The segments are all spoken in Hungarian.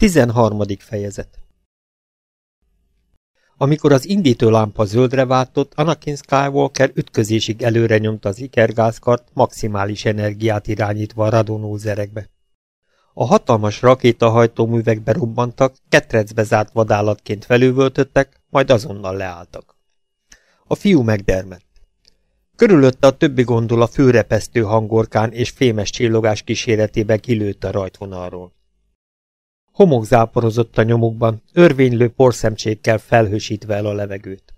13. fejezet Amikor az indítő lámpa zöldre váltott, Anakin Skywalker ütközésig előre nyomta az ikergázkart, maximális energiát irányítva a radonózerekbe. A hatalmas rakétahajtóművek berobbantak, ketrecbe zárt vadállatként felülvöltöttek, majd azonnal leálltak. A fiú megdermett. Körülötte a többi gondola főrepesztő hangorkán és fémes csillogás kíséretében kilőtt a rajtvonalról. Homok záporozott a nyomukban, örvénylő porszemcsékkel felhősítve el a levegőt.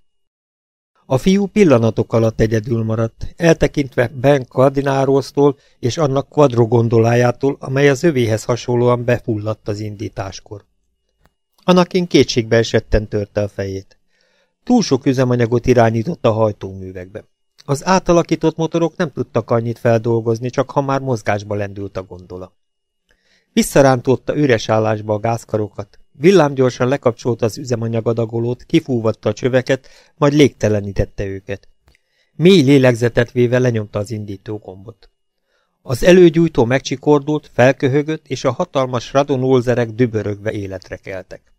A fiú pillanatok alatt egyedül maradt, eltekintve Ben Kardinárosztól és annak kvadrogondolájától, amely az övéhez hasonlóan befulladt az indításkor. Anakin kétségbe esetten törte a fejét. Túl sok üzemanyagot irányított a hajtóművekbe. Az átalakított motorok nem tudtak annyit feldolgozni, csak ha már mozgásba lendült a gondola. Visszarántotta üres állásba a gázkarokat. Villámgyorsan lekapcsolta az üzemanyagadagolót, kifúvatta a csöveket, majd légtelenítette őket. Mély lélegzetet véve lenyomta az indító gombot. Az előgyújtó megcsikordult, felköhögött, és a hatalmas radonolzerek dübörögve életre keltek.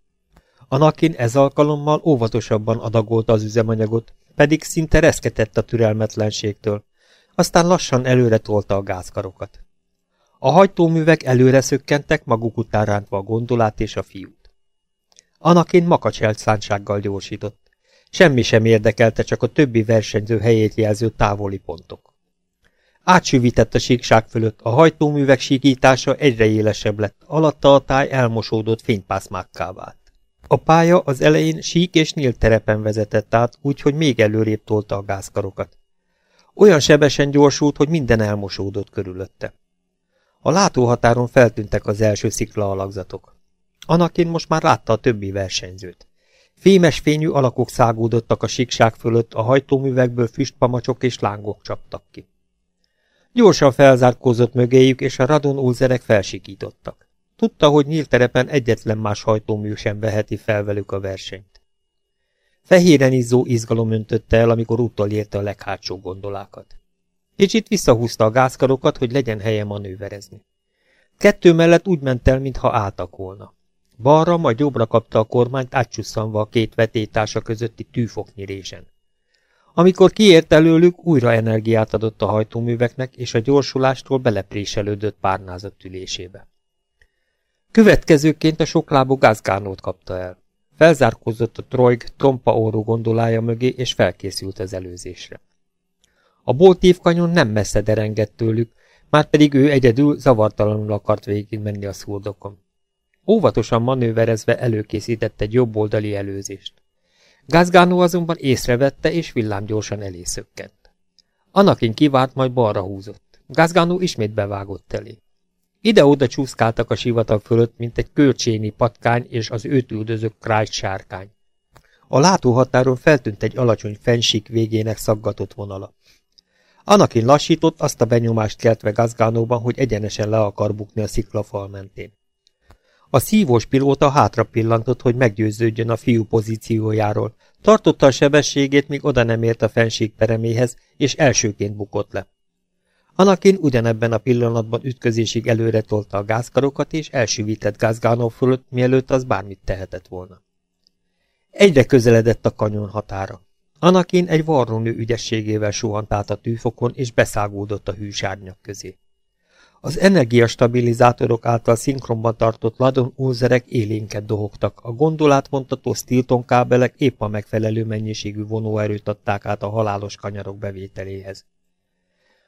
Anakin ez alkalommal óvatosabban adagolta az üzemanyagot, pedig szinte reszketett a türelmetlenségtől. Aztán lassan előre tolta a gázkarokat. A hajtóművek előre szökkentek, maguk után rántva a gondolát és a fiút. Anakin makacselt szánsággal gyorsított. Semmi sem érdekelte, csak a többi versenyző helyét jelző távoli pontok. Átsüvített a síkság fölött, a hajtóművek síkítása egyre élesebb lett, alatta a táj elmosódott fénypászmákká vált. A pálya az elején sík és nyílt terepen vezetett át, úgyhogy még előrébb tolta a gázkarokat. Olyan sebesen gyorsult, hogy minden elmosódott körülötte. A látóhatáron feltűntek az első szikla alakzatok. Anakin most már látta a többi versenyzőt. Fémes fényű alakok szágódottak a síkság fölött, a hajtóművekből füstpamacsok és lángok csaptak ki. Gyorsan felzárkózott mögéjük, és a radon úzerek felsikítottak. Tudta, hogy nyílt terepen egyetlen más hajtómű sem veheti fel velük a versenyt. Fehéren izzó izgalom öntötte el, amikor utolérte a leghátsó gondolákat. Kicsit visszahúzta a gázkarokat, hogy legyen helye manőverezni. Kettő mellett úgy ment el, mintha álltak volna. Balra, majd jobbra kapta a kormányt, átsusszanva a két vetétása közötti tűfoknyirésen. Amikor kiért előlük, újra energiát adott a hajtóműveknek, és a gyorsulástól belepréselődött párnázat ülésébe. Következőként a soklábú gázgánót kapta el. Felzárkózott a trojg trompa orrú gondolája mögé, és felkészült az előzésre. A boltív kanyon nem messze derengett tőlük, már pedig ő egyedül zavartalanul akart végigmenni a szurdokon. Óvatosan manőverezve előkészített egy jobboldali előzést. Gázgánó azonban észrevette, és villámgyorsan elé szökkent. Anakin kivárt, majd balra húzott. Gázgánó ismét bevágott elé. Ide-oda csúszkáltak a sivatag fölött, mint egy kölcsényi patkány és az őt üldöző krájt sárkány. A látóhatáron feltűnt egy alacsony fensik végének szaggatott vonala. Anakin lassított, azt a benyomást keltve Gazgánóban, hogy egyenesen le akar bukni a sziklafal mentén. A szívós pilóta hátra pillantott, hogy meggyőződjön a fiú pozíciójáról. Tartotta a sebességét, míg oda nem ért a fenség pereméhez, és elsőként bukott le. Anakin ugyanebben a pillanatban ütközésig előre tolta a gázkarokat, és elsüvített Gázgánó fölött, mielőtt az bármit tehetett volna. Egyre közeledett a kanyon határa. Anakin egy varrónő ügyességével suhant át a tűfokon, és beszágódott a hűsárnyak közé. Az energiastabilizátorok által szinkronban tartott ladon úzerek élénket dohogtak, a gondolát vontató Stilton kábelek épp a megfelelő mennyiségű vonóerőt adták át a halálos kanyarok bevételéhez.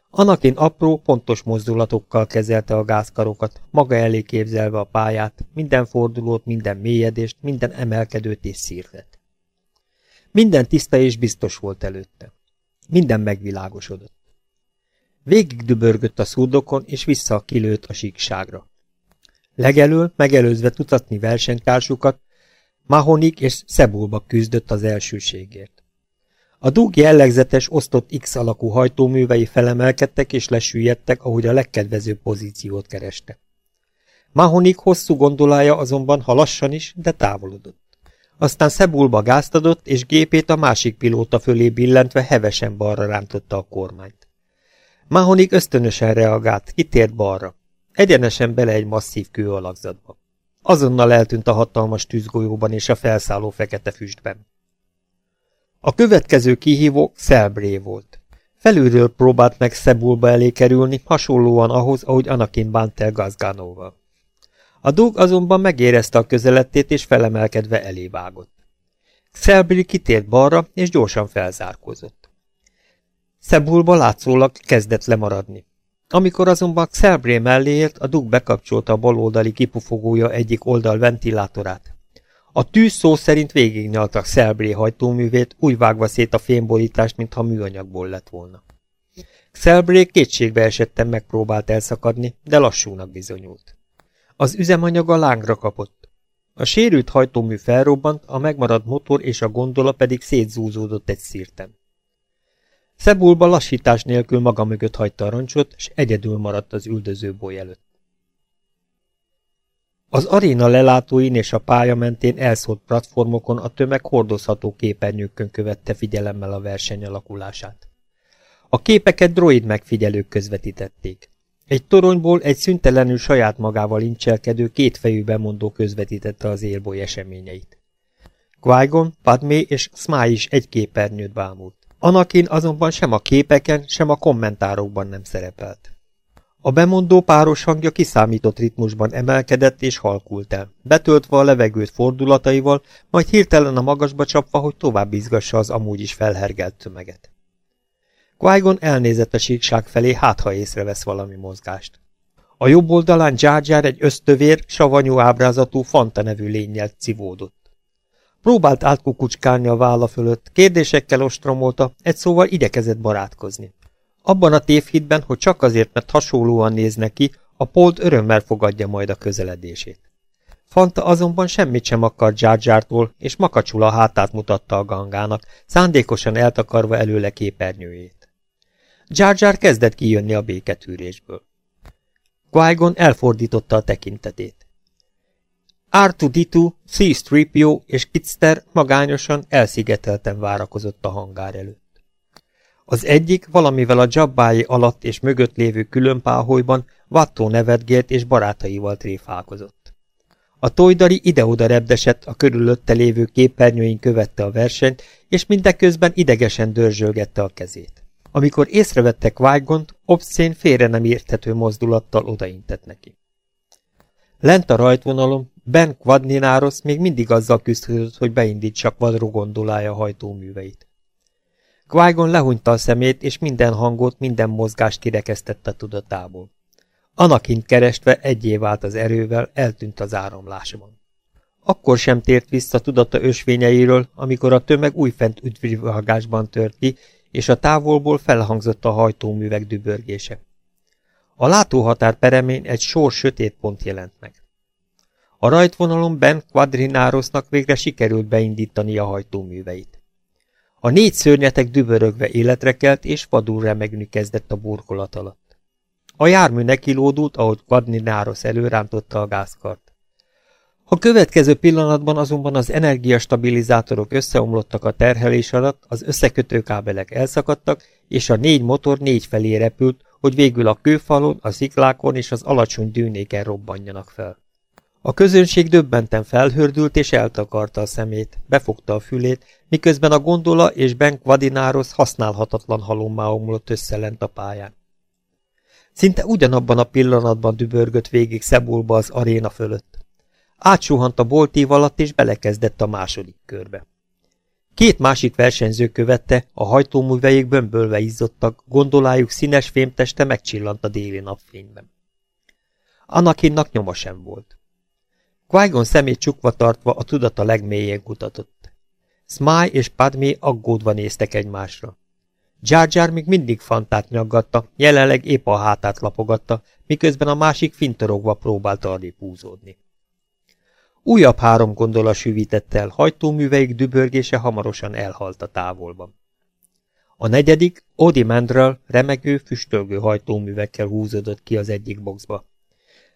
Anakin apró, pontos mozdulatokkal kezelte a gázkarokat, maga elé képzelve a pályát, minden fordulót, minden mélyedést, minden emelkedőt és szírvet. Minden tiszta és biztos volt előtte. Minden megvilágosodott. Végig dübörgött a szurdokon, és vissza kilőtt a síkságra. Legelől, megelőzve tudatni versenytársukat, Mahonik és Szebulba küzdött az elsőségért. A dug jellegzetes osztott X alakú hajtóművei felemelkedtek és lesüllyedtek, ahogy a legkedvezőbb pozíciót kereste. Mahonik hosszú gondolája azonban, ha lassan is, de távolodott. Aztán Szebulba gázt adott, és gépét a másik pilóta fölé billentve hevesen balra rántotta a kormányt. Mahonik ösztönösen reagált, kitért balra. Egyenesen bele egy masszív kőalakzatba. azonnal eltűnt a hatalmas tűzgolyóban és a felszálló fekete füstben. A következő kihívó Szelbré volt. Felülről próbált meg Szebulba elé kerülni, hasonlóan ahhoz, ahogy Anakin bánt el Gazgánóval. A dug azonban megérezte a közelettét, és felemelkedve elévágott. Szelbri kitért balra, és gyorsan felzárkózott. Szebulba látszólag kezdett lemaradni. Amikor azonban Szelbré mellé ért, a dug bekapcsolta a baloldali kipufogója egyik oldal ventilátorát. A tűz szó szerint végignyaltak Szelbré hajtóművét, úgy vágva szét a fémborítást, mintha műanyagból lett volna. Szelbré kétségbe esetten megpróbált elszakadni, de lassúnak bizonyult. Az üzemanyaga lángra kapott. A sérült hajtómű felrobbant, a megmaradt motor és a gondola pedig szétzúzódott egy szírten. Szebulba lassítás nélkül maga mögött hagyta a roncsot, és egyedül maradt az üldözőboly előtt. Az aréna lelátóin és a pálya mentén elszólt platformokon a tömeg hordozható képernyőkön követte figyelemmel a verseny alakulását. A képeket droid megfigyelők közvetítették. Egy toronyból egy szüntelenül saját magával incselkedő kétfejű bemondó közvetítette az élboly eseményeit. qui Padmé és Smile is egy képernyőt bámult. Anakin azonban sem a képeken, sem a kommentárokban nem szerepelt. A bemondó páros hangja kiszámított ritmusban emelkedett és halkult el, betöltve a levegőt fordulataival, majd hirtelen a magasba csapva, hogy tovább izgassa az amúgy is felhergelt tömeget. Qui elnézett a síkság felé, hát ha észrevesz valami mozgást. A jobb oldalán Jar Jar egy ösztövér, savanyú ábrázatú Fanta nevű lényel civódott. Próbált átkukucskálni a válla fölött, kérdésekkel ostromolta, egy szóval igyekezett barátkozni. Abban a tévhitben, hogy csak azért, mert hasonlóan néz neki, a Polt örömmel fogadja majd a közeledését. Fanta azonban semmit sem akar Jar és makacsul a hátát mutatta a gangának, szándékosan eltakarva előle képernyőjét. Jar Jar kezdett kijönni a béketűrésből. qui elfordította a tekintetét. R2-D2, C-Stripio és Kitster magányosan elszigetelten várakozott a hangár előtt. Az egyik valamivel a dzsabbái alatt és mögött lévő különpáholyban vattó nevetgélt és barátaival tréfálkozott. A tojdari ide-oda repdesett, a körülötte lévő képernyőin követte a versenyt, és mindeközben idegesen dörzsölgette a kezét. Amikor észrevette Vágont, obszén félre nem érthető mozdulattal odaintett neki. Lent a rajtvonalon Ben Quadnináros még mindig azzal küzdött, hogy beindítsak vadró gondolája hajtóműveit. qui lehunyta a szemét, és minden hangot, minden mozgást kirekesztette tudatából. Anakint kerestve egyé vált az erővel, eltűnt az áramlásban. Akkor sem tért vissza tudata ösvényeiről, amikor a tömeg újfent üdvrivágásban tört ki, és a távolból felhangzott a hajtóművek dübörgése. A látóhatár peremén egy sor sötét pont jelent meg. A rajtvonalon Ben Quadrinárosnak végre sikerült beindítani a hajtóműveit. A négy szörnyetek dübörögve életre kelt, és vadul remegni kezdett a burkolat alatt. A jármű nekilódult, ahogy Quadrináros előrántotta a gázkart. A következő pillanatban azonban az energiastabilizátorok összeomlottak a terhelés alatt, az összekötőkábelek elszakadtak, és a négy motor négy felé repült, hogy végül a kőfalon, a sziklákon és az alacsony dűnéken robbanjanak fel. A közönség döbbenten felhördült és eltakarta a szemét, befogta a fülét, miközben a gondola és Ben Vadináros használhatatlan halommá omlott összelent a pályán. Szinte ugyanabban a pillanatban dübörgött végig Szebulba az aréna fölött. Átsuhant a boltív alatt és belekezdett a második körbe. Két másik versenyző követte, a hajtóműveik bömbölve izzottak, gondolájuk színes fémteste megcsillant a déli napfényben. Anakinnak nyoma sem volt. qui szemét csukva tartva a tudata legmélyén kutatott. Smile és Padmé aggódva néztek egymásra. Jar Jar még mindig fantát nyaggatta, jelenleg épp a hátát lapogatta, miközben a másik fintorogva próbált arrébb húzódni. Újabb három gondola süvített el, hajtóműveik dübörgése hamarosan elhalt a távolban. A negyedik, Odi Mandrel remegő, füstölgő hajtóművekkel húzódott ki az egyik boxba.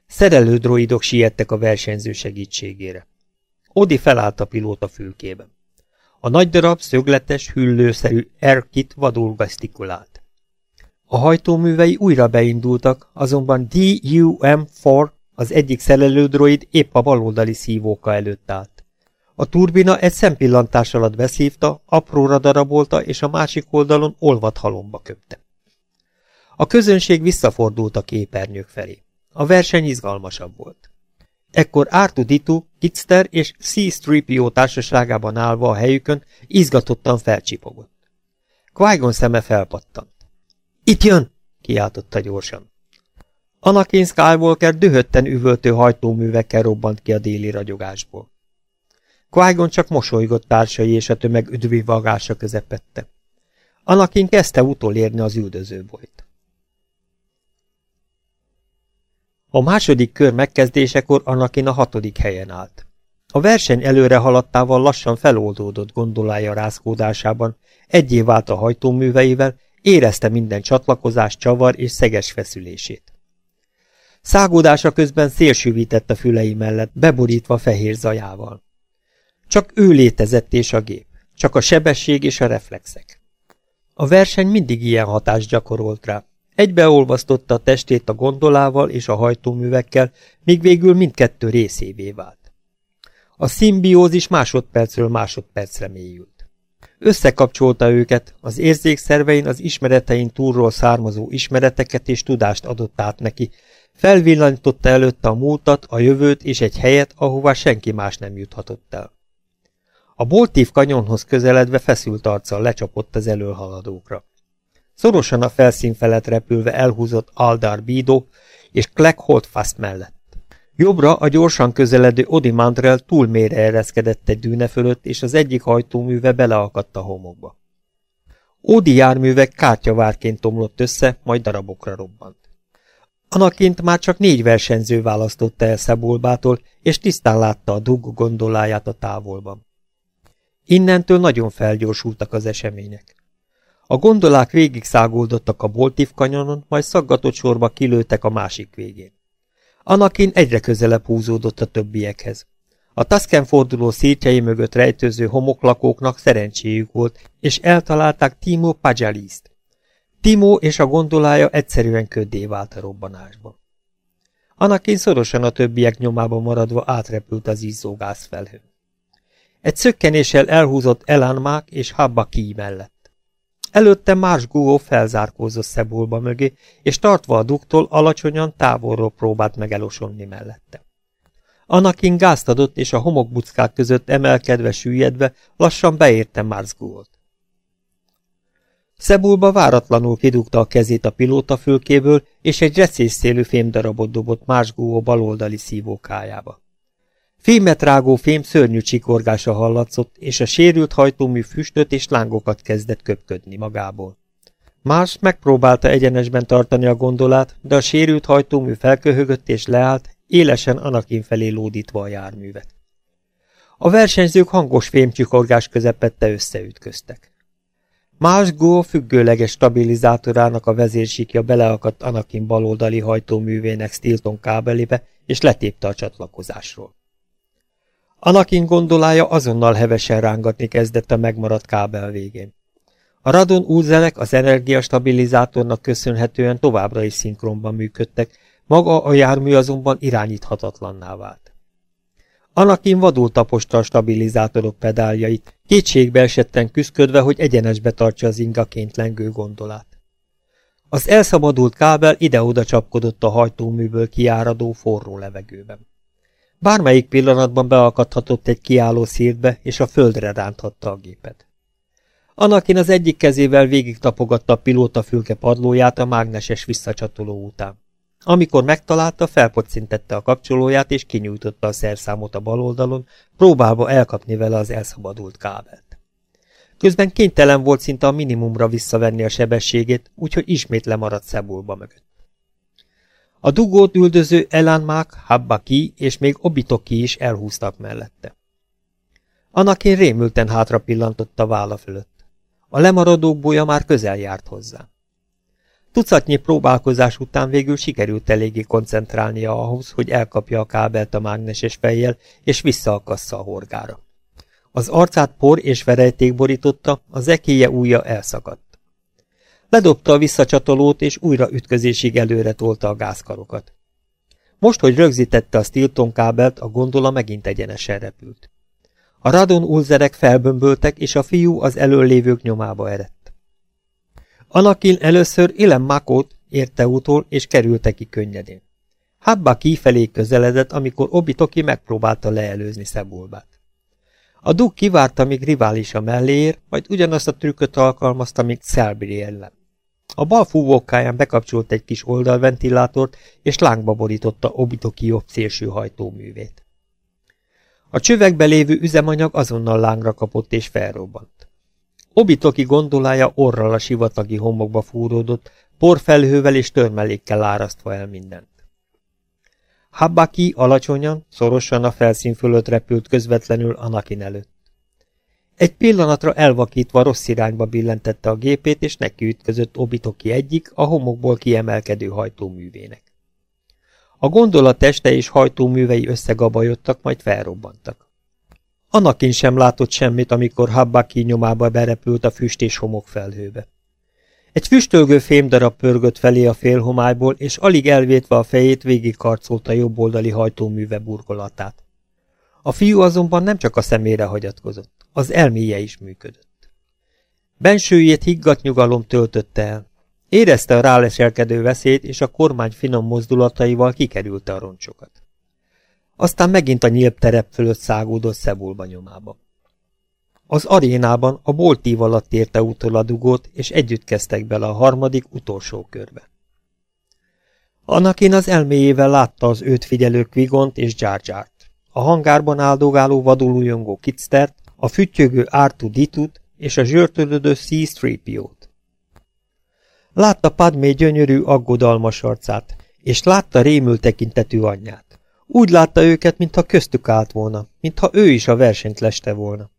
Szerelő droidok siettek a versenyző segítségére. Odi felállt a pilóta fülkében. A nagy darab, szögletes, hüllőszerű Erkit vadul gesztikulált. A hajtóművei újra beindultak, azonban DUM-4 Az egyik szerelődroid épp a baloldali szívóka előtt állt. A turbina egy szempillantás alatt beszívta, apróra darabolta, és a másik oldalon olvat halomba köpte. A közönség visszafordult a képernyők felé. A verseny izgalmasabb volt. Ekkor Artu Ditu, Kitster és C-3PO társaságában állva a helyükön izgatottan felcsipogott. qui szeme felpattant. Itt jön! kiáltotta gyorsan. Anakin Skywalker dühötten üvöltő hajtóművekkel robbant ki a déli ragyogásból. qui csak mosolygott társai és a tömeg üdvi vagása közepette. Anakin kezdte utolérni az üldözőbolyt. A második kör megkezdésekor Anakin a hatodik helyen állt. A verseny előre haladtával lassan feloldódott gondolája rázkódásában, egyé vált a hajtóműveivel, érezte minden csatlakozás, csavar és szeges feszülését. Szágódása közben szélsűvített a fülei mellett, beborítva fehér zajával. Csak ő létezett és a gép, csak a sebesség és a reflexek. A verseny mindig ilyen hatást gyakorolt rá. Egybeolvasztotta a testét a gondolával és a hajtóművekkel, míg végül mindkettő részévé vált. A szimbiózis másodpercről másodpercre mélyült. Összekapcsolta őket, az érzékszervein az ismeretein túlról származó ismereteket és tudást adott át neki, felvillantotta előtte a múltat, a jövőt és egy helyet, ahová senki más nem juthatott el. A boltív kanyonhoz közeledve feszült arccal lecsapott az előhaladókra. Szorosan a felszín felett repülve elhúzott Aldar Bídó és Clegg Holdfast mellett. Jobbra a gyorsan közeledő Odi Mandrel túl mélyre ereszkedett egy dűne fölött, és az egyik hajtóműve beleakadt a homokba. Ódi járművek kártyavárként tomlott össze, majd darabokra robbant. Anakint már csak négy versenyző választotta el Szebulbától, és tisztán látta a dugg gondoláját a távolban. Innentől nagyon felgyorsultak az események. A gondolák végig száguldottak a Boltív kanyonon, majd szaggatott sorba kilőttek a másik végén. Anakin egyre közelebb húzódott a többiekhez. A Tusken forduló szétjei mögött rejtőző homoklakóknak szerencséjük volt, és eltalálták Timo Pajalist. Timo és a gondolája egyszerűen köddé vált a robbanásba. Anakin szorosan a többiek nyomába maradva átrepült az izzó gázfelhőn. Egy szökkenéssel elhúzott Elanmák és Habba Ki mellett. Előtte más Guo felzárkózott Szebulba mögé, és tartva a duktól alacsonyan távolról próbált megelosonni mellette. Anakin gázt adott, és a homokbuckák között emelkedve, süllyedve lassan beérte Marsguot. Szebulba váratlanul kidugta a kezét a pilóta fülkéből, és egy recészszélű fémdarabot dobott Marsguó baloldali szívókájába. Fémet rágó fém szörnyű csikorgása hallatszott, és a sérült hajtómű füstöt és lángokat kezdett köpködni magából. Más megpróbálta egyenesben tartani a gondolát, de a sérült hajtómű felköhögött és leállt, élesen Anakin felé lódítva a járművet. A versenyzők hangos fémcsikorgás közepette összeütköztek. Más Go függőleges stabilizátorának a vezérsikja beleakadt Anakin baloldali hajtóművének Stilton kábelébe, és letépte a csatlakozásról. Anakin gondolája azonnal hevesen rángatni kezdett a megmaradt kábel végén. A radon úzelek az energiastabilizátornak köszönhetően továbbra is szinkronban működtek, maga a jármű azonban irányíthatatlanná vált. Anakin vadul taposta a stabilizátorok pedáljait, kétségbe esetten küszködve, hogy egyenesbe tartsa az ingaként lengő gondolát. Az elszabadult kábel ide-oda csapkodott a hajtóműből kiáradó forró levegőben. Bármelyik pillanatban beakadhatott egy kiálló szírtbe, és a földre ránthatta a gépet. Anakin az egyik kezével végig tapogatta a pilóta fülke padlóját a mágneses visszacsatoló után. Amikor megtalálta, felpocintette a kapcsolóját, és kinyújtotta a szerszámot a bal oldalon, próbálva elkapni vele az elszabadult kábelt. Közben kénytelen volt szinte a minimumra visszavenni a sebességét, úgyhogy ismét lemaradt Szebulba mögött. A dugót üldöző Elanmák, Habbaki és még Obitoki is elhúztak mellette. Anakin rémülten hátra pillantott a válla fölött. A lemaradók búja már közel járt hozzá. Tucatnyi próbálkozás után végül sikerült eléggé koncentrálnia ahhoz, hogy elkapja a kábelt a mágneses fejjel, és visszaakassza a horgára. Az arcát por és verejték borította, az ekéje újja elszakadt. Ledobta a visszacsatolót, és újra ütközésig előre tolta a gázkarokat. Most, hogy rögzítette a Stilton kábelt, a gondola megint egyenesen repült. A radon ulzerek felbömböltek, és a fiú az előlévők nyomába erett. Anakin először Ilem Makót érte utól, és kerülte ki könnyedén. Habba kifelé közeledett, amikor Obitoki megpróbálta leelőzni Szebulbát. A dug kivárta, míg riválisa mellé ér, majd ugyanazt a trükköt alkalmazta, míg Selby ellen. A bal fúvókáján bekapcsolt egy kis oldalventilátort, és lángba borította Obitoki jobb szélső hajtóművét. A csövekbe lévő üzemanyag azonnal lángra kapott és felrobbant. Obitoki gondolája orral a sivatagi homokba fúródott, porfelhővel és törmelékkel árasztva el mindent. Habaki alacsonyan, szorosan a felszín fölött repült közvetlenül Anakin előtt. Egy pillanatra elvakítva rossz irányba billentette a gépét, és neki ütközött Obitoki egyik, a homokból kiemelkedő hajtóművének. A gondolat teste és hajtóművei összegabajodtak, majd felrobbantak. Anakin sem látott semmit, amikor Habbaki nyomába berepült a füst és homok felhőbe. Egy füstölgő fémdarab pörgött felé a félhomályból, és alig elvétve a fejét végigkarcolta jobboldali hajtóműve burkolatát. A fiú azonban nem csak a szemére hagyatkozott, az elméje is működött. Bensőjét higgadt nyugalom töltötte el. Érezte a ráleselkedő veszélyt, és a kormány finom mozdulataival kikerülte a roncsokat. Aztán megint a nyílt terep fölött szágódott Szebulba nyomába. Az arénában a boltív alatt érte utol a dugót, és együtt kezdtek bele a harmadik, utolsó körbe. Anakin az elméjével látta az őt figyelő Quigont és Jar Jart, a hangárban áldogáló vadulújongó Kitstert, a füttyögő Artu Ditut és a zsörtölődő C-3PO-t. Látta Padmé gyönyörű, aggodalmas arcát, és látta rémül tekintetű anyját. Úgy látta őket, mintha köztük állt volna, mintha ő is a versenyt leste volna.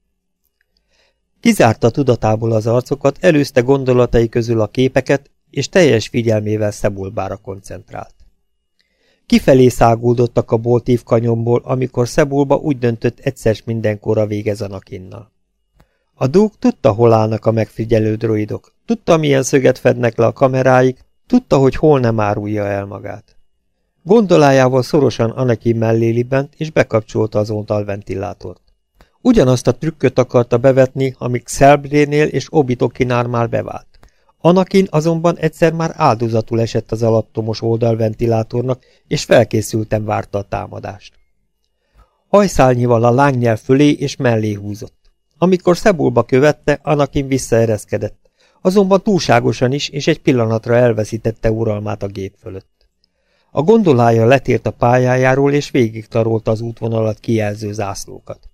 Kizárta tudatából az arcokat, előzte gondolatai közül a képeket, és teljes figyelmével Szebulbára koncentrált. Kifelé száguldottak a boltív kanyomból, amikor Szebulba úgy döntött egyszer mindenkorra végez Anakinnal. A dúg tudta, hol állnak a megfigyelő droidok, tudta, milyen szöget fednek le a kameráik, tudta, hogy hol nem árulja el magát. Gondolájával szorosan Anakin mellé libent, és bekapcsolta az ontalventilátort. Ugyanazt a trükköt akarta bevetni, amíg Szelbrénél és Obitokinál már bevált. Anakin azonban egyszer már áldozatul esett az alattomos oldalventilátornak, és felkészülten várta a támadást. Hajszálnyival a lángnyel fölé és mellé húzott. Amikor Szebulba követte, Anakin visszaereszkedett, azonban túlságosan is, és egy pillanatra elveszítette uralmát a gép fölött. A gondolája letért a pályájáról, és végig tarolta az útvonalat kijelző zászlókat.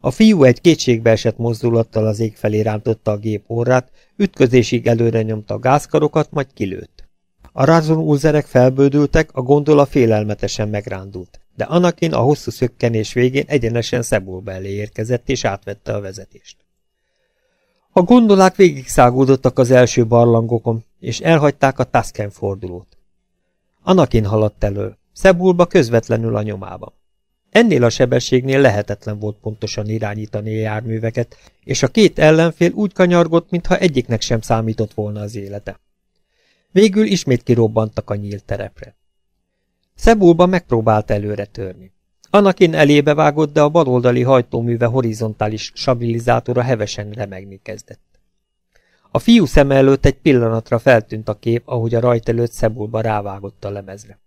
A fiú egy kétségbeesett mozdulattal az ég felé rántotta a gép orrát, ütközésig előre nyomta a gázkarokat, majd kilőtt. A ulzerek felbődültek, a gondola félelmetesen megrándult, de Anakin a hosszú szökkenés végén egyenesen Szebulba elé érkezett és átvette a vezetést. A gondolák végig szágódottak az első barlangokon, és elhagyták a Tusken fordulót. Anakin haladt elől, Szebulba közvetlenül a nyomában. Ennél a sebességnél lehetetlen volt pontosan irányítani a járműveket, és a két ellenfél úgy kanyargott, mintha egyiknek sem számított volna az élete. Végül ismét kirobbantak a nyílt terepre. Szebulba megpróbált előre törni. Anakin elébe vágott, de a baloldali hajtóműve horizontális stabilizátora hevesen remegni kezdett. A fiú szeme előtt egy pillanatra feltűnt a kép, ahogy a rajt előtt Szebulba rávágott a lemezre.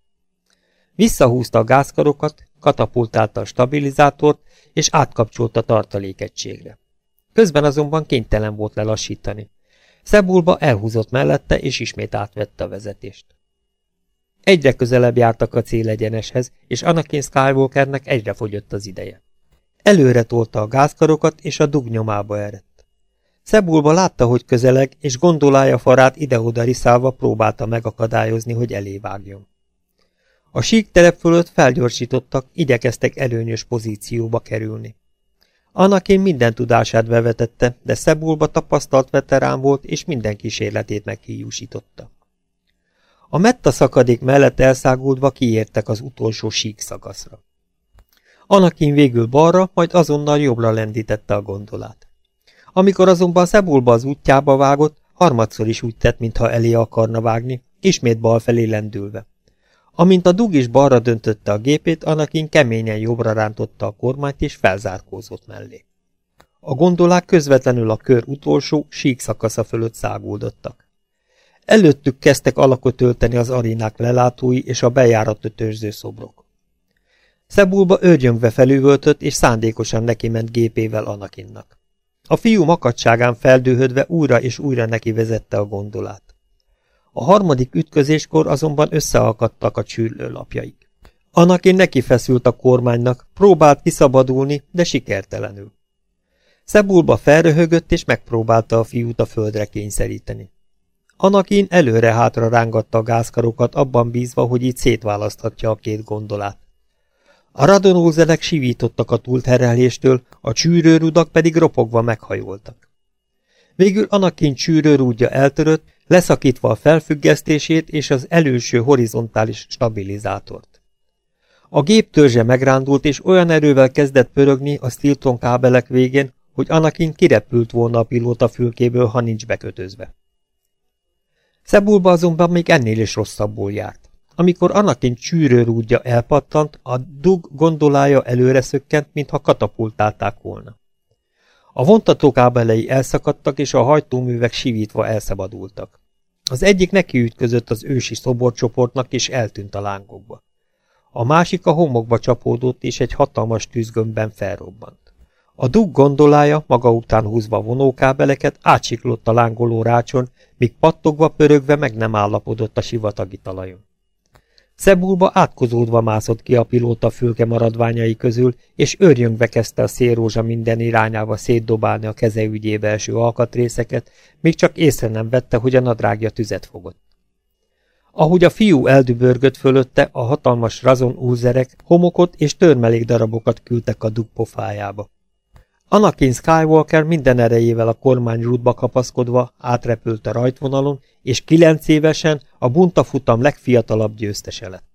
Visszahúzta a gázkarokat, katapultálta a stabilizátort, és átkapcsolt a tartalékegységre. Közben azonban kénytelen volt lelassítani. Szebulba elhúzott mellette, és ismét átvette a vezetést. Egyre közelebb jártak a célegyeneshez, és Anakin Skywalkernek egyre fogyott az ideje. Előre tolta a gázkarokat, és a dug nyomába erett. Szebulba látta, hogy közeleg, és gondolája farát ide-oda riszálva próbálta megakadályozni, hogy elévágjon. A sík terep fölött felgyorsítottak, igyekeztek előnyös pozícióba kerülni. Anakin minden tudását bevetette, de Szebulba tapasztalt veterán volt, és minden kísérletét meghiúsította. A metta szakadék mellett elszágódva kiértek az utolsó sík szakaszra. Anakin végül balra, majd azonnal jobbra lendítette a gondolát. Amikor azonban Szebulba az útjába vágott, harmadszor is úgy tett, mintha elé akarna vágni, ismét bal felé lendülve. Amint a dugis balra döntötte a gépét, Anakin keményen jobbra rántotta a kormányt és felzárkózott mellé. A gondolák közvetlenül a kör utolsó, sík szakasza fölött száguldottak. Előttük kezdtek alakot ölteni az arénák lelátói és a bejárat törzső szobrok. Szebulba őrjöngve felüvöltött, és szándékosan neki ment gépével Anakinnak. A fiú makadságán feldőhödve újra és újra neki vezette a gondolát. A harmadik ütközéskor azonban összeakadtak a csűrlőlapjaik. Anakin neki feszült a kormánynak, próbált kiszabadulni, de sikertelenül. Szebulba felröhögött, és megpróbálta a fiút a földre kényszeríteni. Anakin előre-hátra rángatta a gázkarokat, abban bízva, hogy így szétválaszthatja a két gondolát. A radonózelek sivítottak a túltereléstől, a csűrőrudak pedig ropogva meghajoltak. Végül Anakin csűrőrúdja eltörött, leszakítva a felfüggesztését és az előső horizontális stabilizátort. A gép törzse megrándult, és olyan erővel kezdett pörögni a Stilton kábelek végén, hogy Anakin kirepült volna a pilóta fülkéből, ha nincs bekötözve. Szebulba azonban még ennél is rosszabbul járt. Amikor Anakin csűrőrúdja elpattant, a dug gondolája előre szökkent, mintha katapultálták volna. A vontatókábelei elszakadtak, és a hajtóművek sivítva elszabadultak. Az egyik nekiütközött az ősi szoborcsoportnak, és eltűnt a lángokba. A másik a homokba csapódott, és egy hatalmas tűzgömbben felrobbant. A dug gondolája, maga után húzva vonókábeleket, átsiklott a lángoló rácson, míg pattogva pörögve meg nem állapodott a sivatagi talajon. Szebulba átkozódva mászott ki a pilóta fülke maradványai közül, és őrjöngve kezdte a szélrózsa minden irányába szétdobálni a keze ügyébe eső alkatrészeket, még csak észre nem vette, hogy a nadrágja tüzet fogott. Ahogy a fiú eldübörgött fölötte, a hatalmas razon úzerek homokot és törmelék darabokat küldtek a dug pofájába. Anakin Skywalker minden erejével a kormány rútba kapaszkodva átrepült a rajtvonalon, és kilenc évesen a buntafutam legfiatalabb győztese lett.